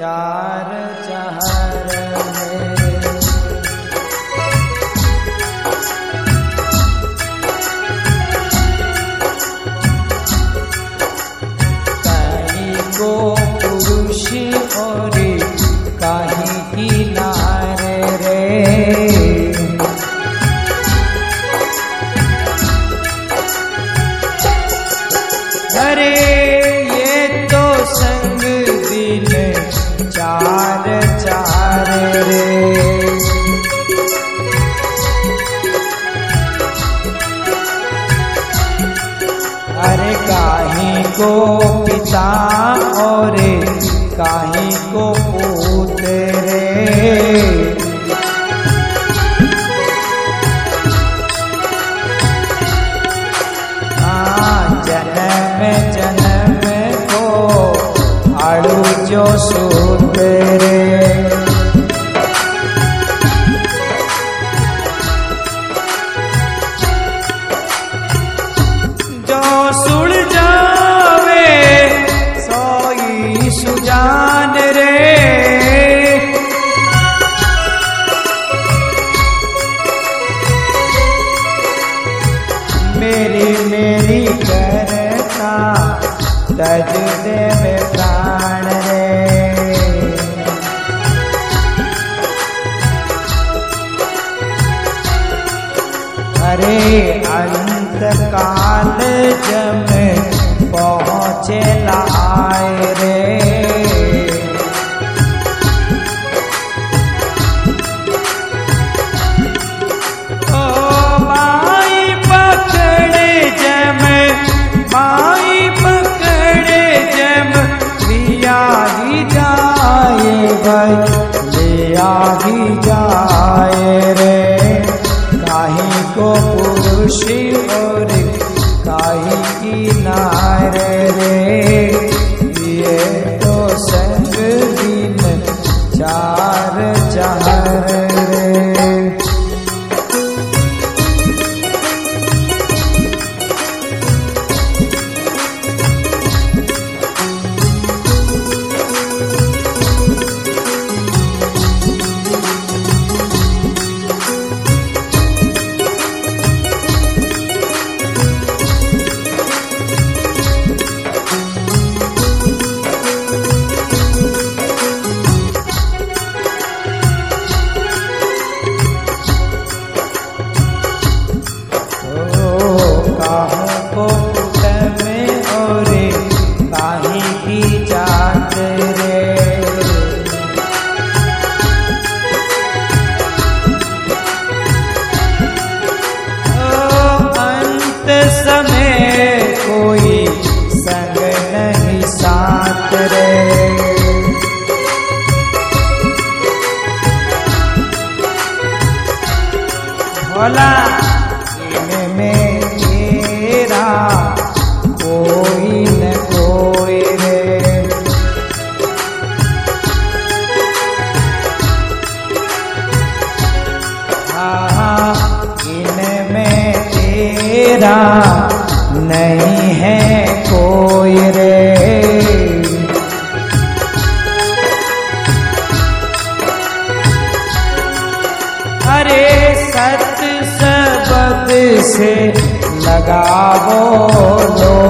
चार चार को पुरुष और कहीं की नारे रे। अरे को पिता और काहे को पुत्र रे हाँ जन्म जन्म को आड़ू जो सूत्र रे। करता तज दे में प्राण रे अरे अंत काल जम पहुँचे लाए रे। पुरुष और काहे की नारे रे। ये तो संग दिन चार चार तेरा नहीं है कोई रे। अरे सत सबद से लगावो लोई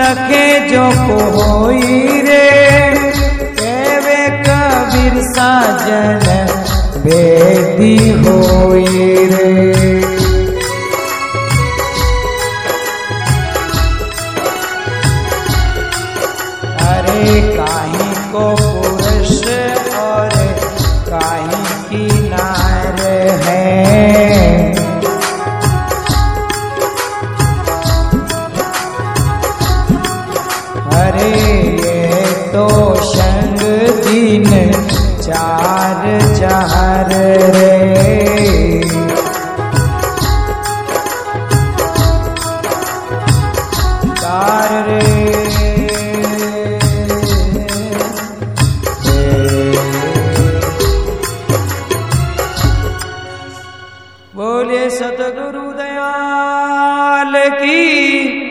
लगे जो कोई रे। केवे कबीर साजन बेदी होई रे। अरे काहे को रे